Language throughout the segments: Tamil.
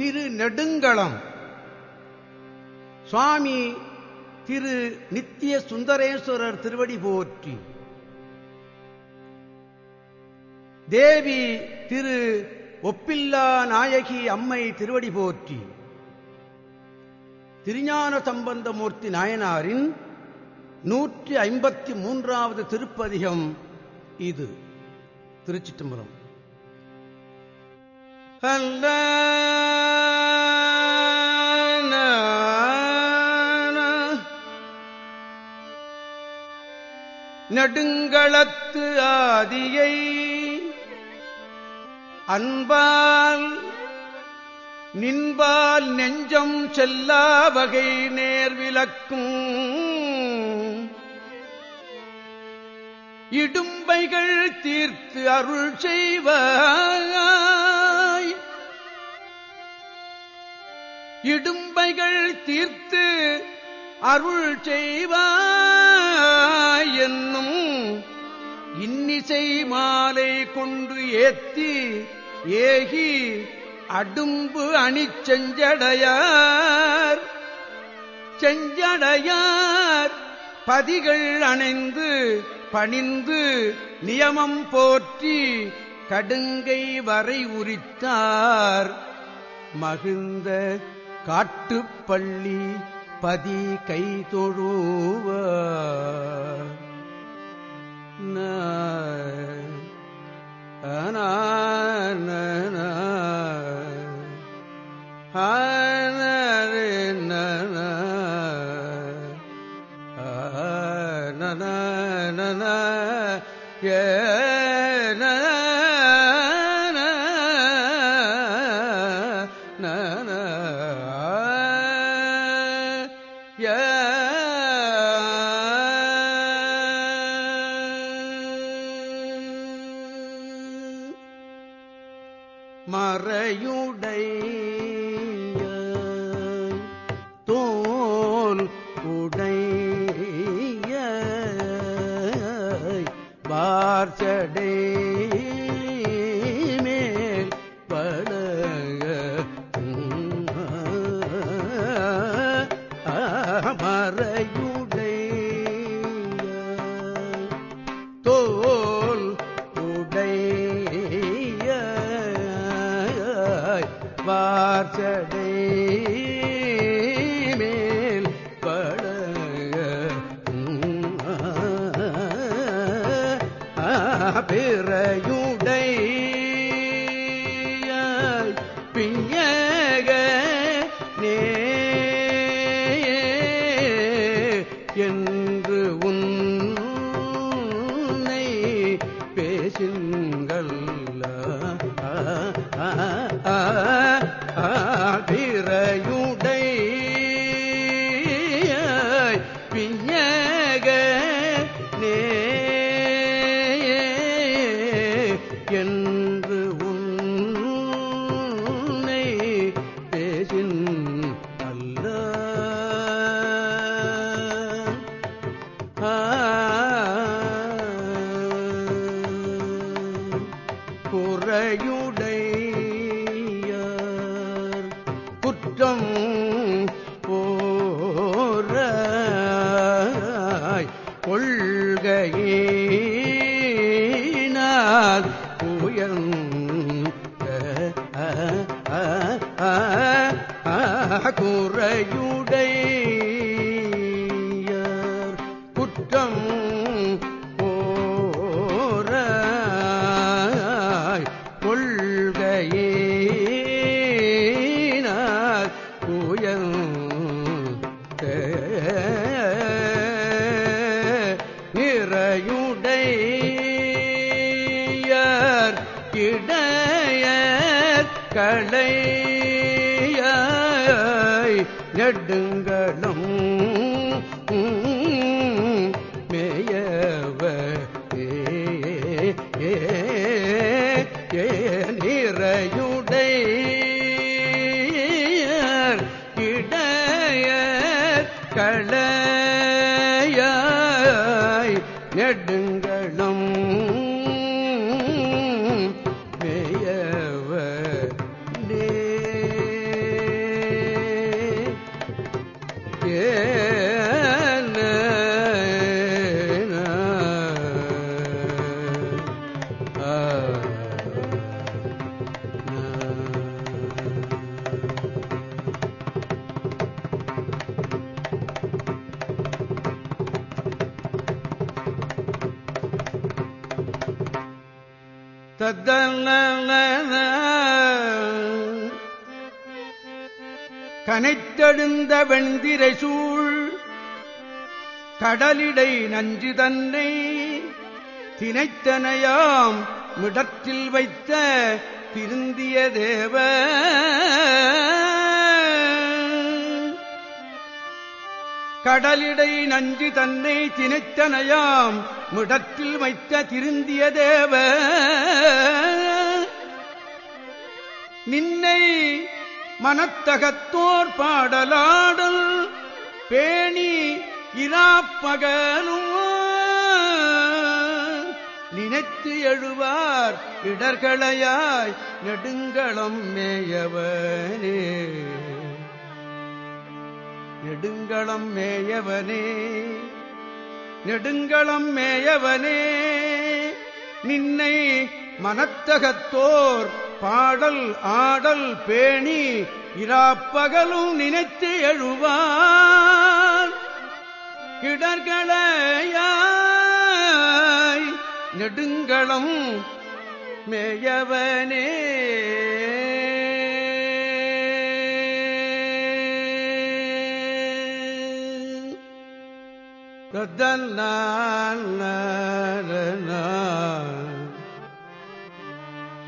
திரு நெடுங்களம் சுவாமி திரு நித்திய சுந்தரேஸ்வரர் திருவடி போற்றி. தேவி திரு ஒப்பில்லா நாயகி அம்மை திருவடி போற்றி. திருஞான சம்பந்தமூர்த்தி நாயனாரின் நூற்றி ஐம்பத்தி மூன்றாவது திருப்பதிகம் இது. திருச்சிட்டம்பரம் நெடுங்களத்து ஆதியை அன்பால் நின்பால் நெஞ்சம் செல்லா வகை நேர்விளக்கும் இடும்பைகள் தீர்த்து அருள் செய்வாய் இடும்பைகள் தீர்த்து அருள் செய்வாய் என்னும் இன்னிசை மாலை கொண்டு ஏத்தி ஏகி அடும்பு அணி செஞ்சடையார். செஞ்சடையார். பதிகள் அணைந்து பணிந்து நியமம் போற்றி கடுங்கை வரை உரித்தார். மகிழ்ந்த காட்டுப்பள்ளி பதி கை தொழுவ. மறையுடை. வார்ச்சடை மேல் பழக பிறையுடை பிஞக நே என்று உன்னை பேசுங்கள் குறையுடைய குற்றம் கனைத்தெழுந்த வெண்திரை சூழ் கடலிடை நஞ்சு தன்னை தினைத்தனையாம் மிடத்தில் வைத்த திருந்திய தேவ கடலிடை நஞ்சு தன்னை திணைத்தனையாம் முடத்தில் வைத்த திருந்திய தேவ. நின்னை மனத்தகத்தோர் பாடலாடல் பேணி இராப்பகலும். நினைத்து எழுவார் இடர்களையாய் நெடுங்களம் மேயவனே நெடுங்களம் மேயவனே நெடுங்களம் மேயவனே நின்னை மனத்தகத்தோர் பாடல் ஆடல் பேணி இராப்பகலும் நினைத்து எழுவார். இடர்களையாய் நெடுங்களம் மேயவனே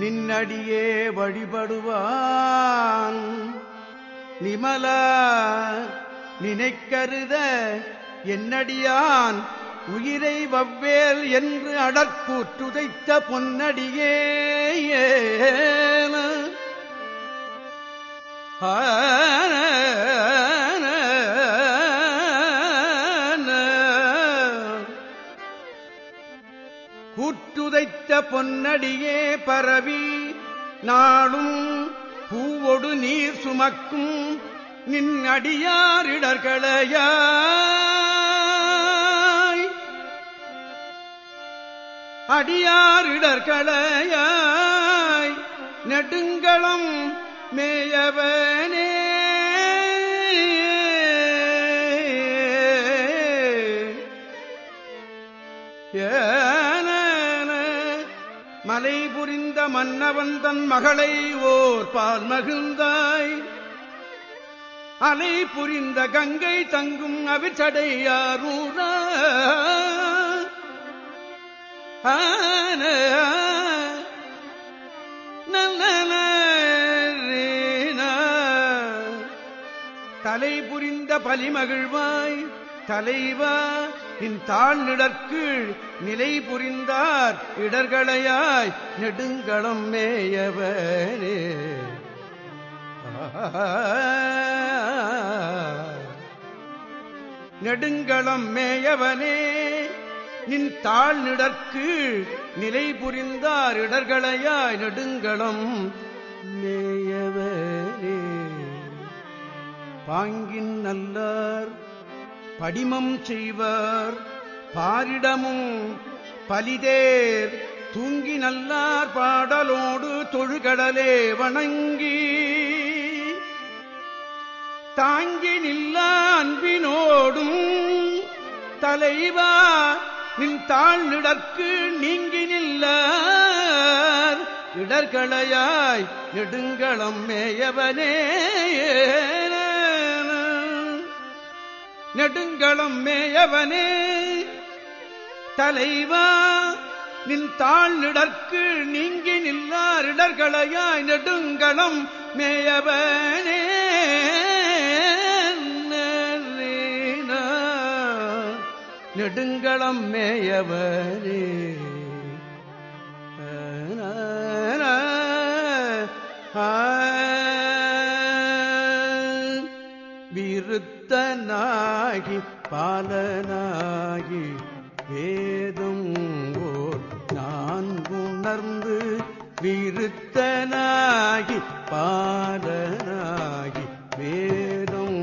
நின்னடியே வழிபடுவான். நிமலா நினைக்கருத என்னடியான். உயிரை வவ்வேல் என்று அடற்கூற்றுதைத்த பொன்னடியே துதைத்த பொன்னடியே பரவி நாளும் பூவோடு நீர் சுமக்கும் நின் அடியாரிடர்களையாய் அடியாரிடர்களையாய் நெடுங்களம் மேயவனே புரிந்த மன்னவந்தன் மகளை ஓர் பால் மகிழ்ந்தாய். அலை புரிந்த கங்கை தங்கும் அவிச்சடையாரூரா ஆன தலை புரிந்த பலிமகிழ்வாய் தலைவா இன் தாழ் நிடற்கீழ் நிலை புரிந்தார் இடர்களையாய் நெடுங்களம் மேயவனே நெடுங்களம் மேயவனே நின் தாழ் நிடற்கீழ் நிலை புரிந்தார் இடர்களையாய் நெடுங்களம் மேயவனே பாங்கின் நல்லார் படிமம் செய்வர். பாரிடமும் பலிதேர். தூங்கி நல்லார் பாடலோடு தொழுகடலே வணங்கி. தாங்கி நில்ல அன்பினோடும் தலைவா நின் தாழ்நிடற்கு நீங்கி நில்ல இடர்களையாய் நெடுங்களம் மேயவனே. நெடுங்களம் மேயவனே தலைவா நின் தாழ் நிடற்கு நீங்கி நில்லாரிடர்களையாய் நெடுங்களம் மேயவனே. நெடுங்களம் மேயவனே ஆகி பாலனாகி வேதம் ஓர் நான் உணர்ந்து விருத்தனாகி பாலனாகி வேதம்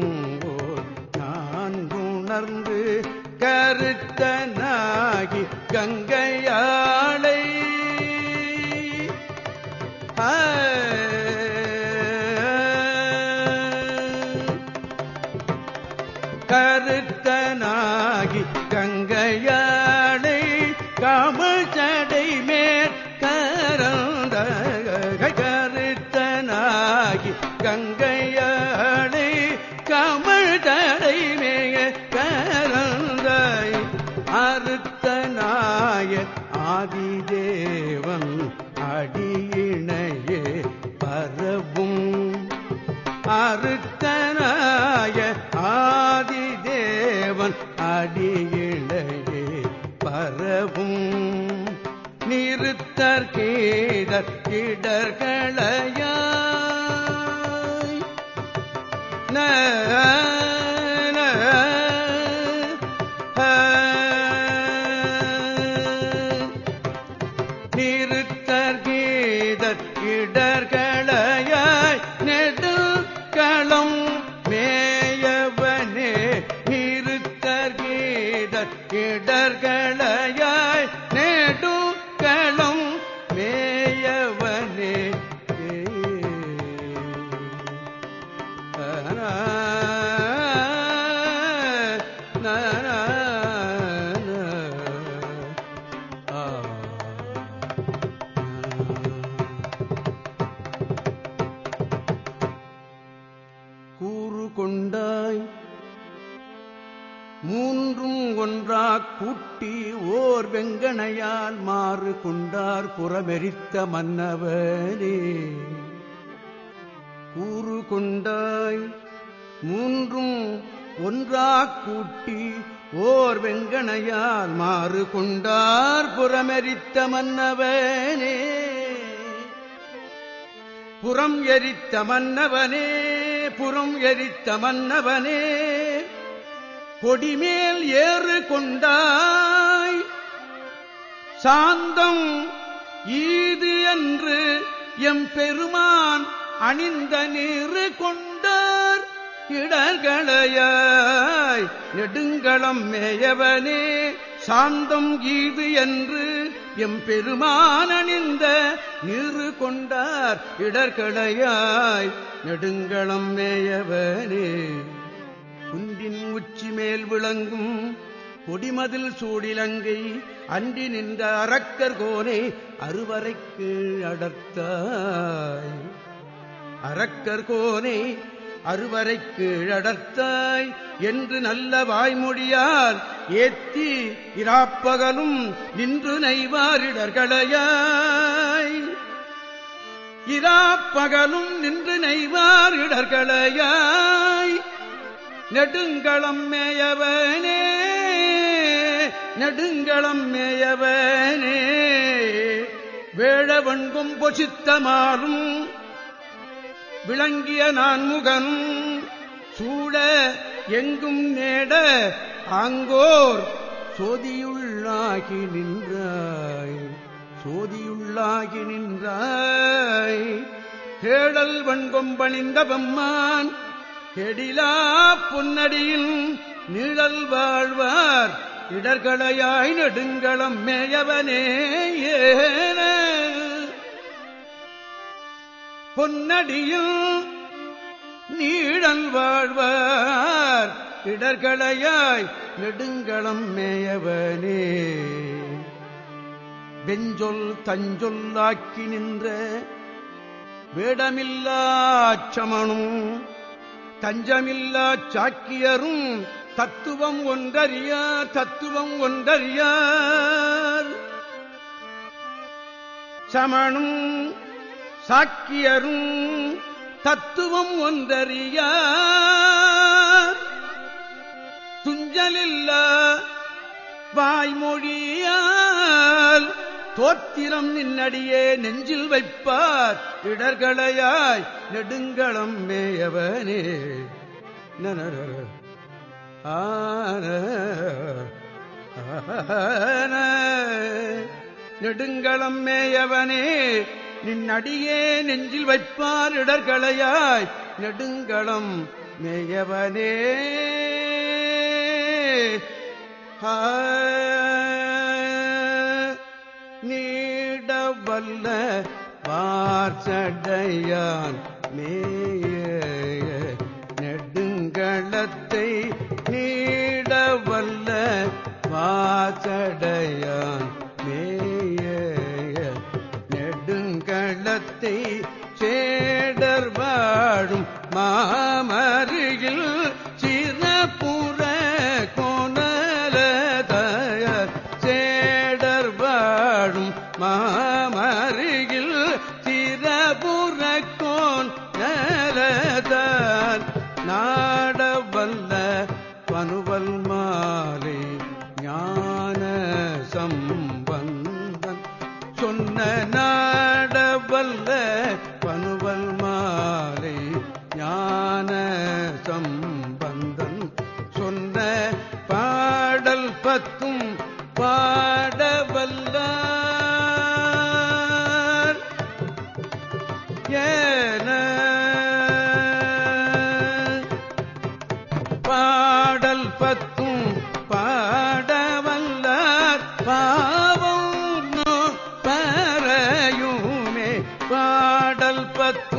ஓர் நான் உணர்ந்து கருத்தனாகி கங்கையாள் அறுத்தனாய ஆதிதேவன் அடியினையே பரவும். அறுத்தனாய ஆதிதேவன் அடியினையே பரவும். நிறுத்தற்கேதர் கிடர்களைய ஓர் மாறு கொண்டார் புறமெரித்த மன்னவனே. கூறு கொண்டாய் மூன்றும் ஒன்றா கூட்டி ஓர் வெங்கணையால் மாறு கொண்டார் புறமெரித்த மன்னவனே. புறம் எரித்த மன்னவனே புறம் எரித்த மன்னவனே. கொடிமேல் ஏறு கொண்டார் சாந்தம் ஈது என்று எம் பெருமான் அணிந்த நீரு கொண்டார். இடர்களையாய் நெடுங்களம் மேயவனே சாந்தம் ஈது என்று எம் பெருமான் அணிந்த நீரு கொண்டார். இடர்களையாய் நெடுங்களம் மேயவனே குன்றின் உச்சி மேல் விளங்கும் கொடிமதில் சூடிலங்கை அன்றி நின்ற அரக்கர் கோனை அறுவரைக்கு அடர்த்தாய். அரக்கர் கோனை அறுவரைக்கு அடர்த்தாய் என்று நல்ல வாய்மொழியால் ஏத்தி இராப்பகலும் நின்று நெய்வாரிடர்களையாய் இராப்பகலும் நின்று நெய்வாரிடர்களையாய் நெடுங்களம் மேயவனே நெடுங்களம் மேயவனே வேழவன்கும் பொசித்தமாலும் விளங்கிய நான்முகனும் சூழ எங்கும் நேட ஆங்கோர் சோதியுள்ளாகி நின்றாய் சோதியுள்ளாகி நின்றாய். கேடல் வண்கொம்பணிந்த பெம்மான் கெடிலா பொன்னடியில் நிழல் வாழ்வார். இடர்களையாய் நெடுங்களம் மேயவனே பொன்னடியில் நீழன் வாழ்வார் இடர்களையாய் நெடுங்களம் மேயவனே. வெஞ்சொல் தஞ்சொல்லாக்கி நின்ற வேடமில்லா சமனும் தஞ்சமில்லா சாக்கியரும் தத்துவம் ஒன்றறியார் தத்துவம் ஒன்றறியார். சமணும் சாக்கியரும் தத்துவம் ஒன்றறியார். துஞ்சலில்லா வாய்மொழியால் தோத்திரம் நின்னடியே நெஞ்சில் வைப்பார். இடர்களையாய் நெடுங்களம் மேயவனே. நனர நெடுங்களம் மேயவனே நின் அடியே நெஞ்சில் வைப்பார் இடர்களையாய் நெடுங்களம் மேயவனே ஆ. நீடவல்ல பார்ச்சடையான் மே சொன்ன நாடவல்ல محمد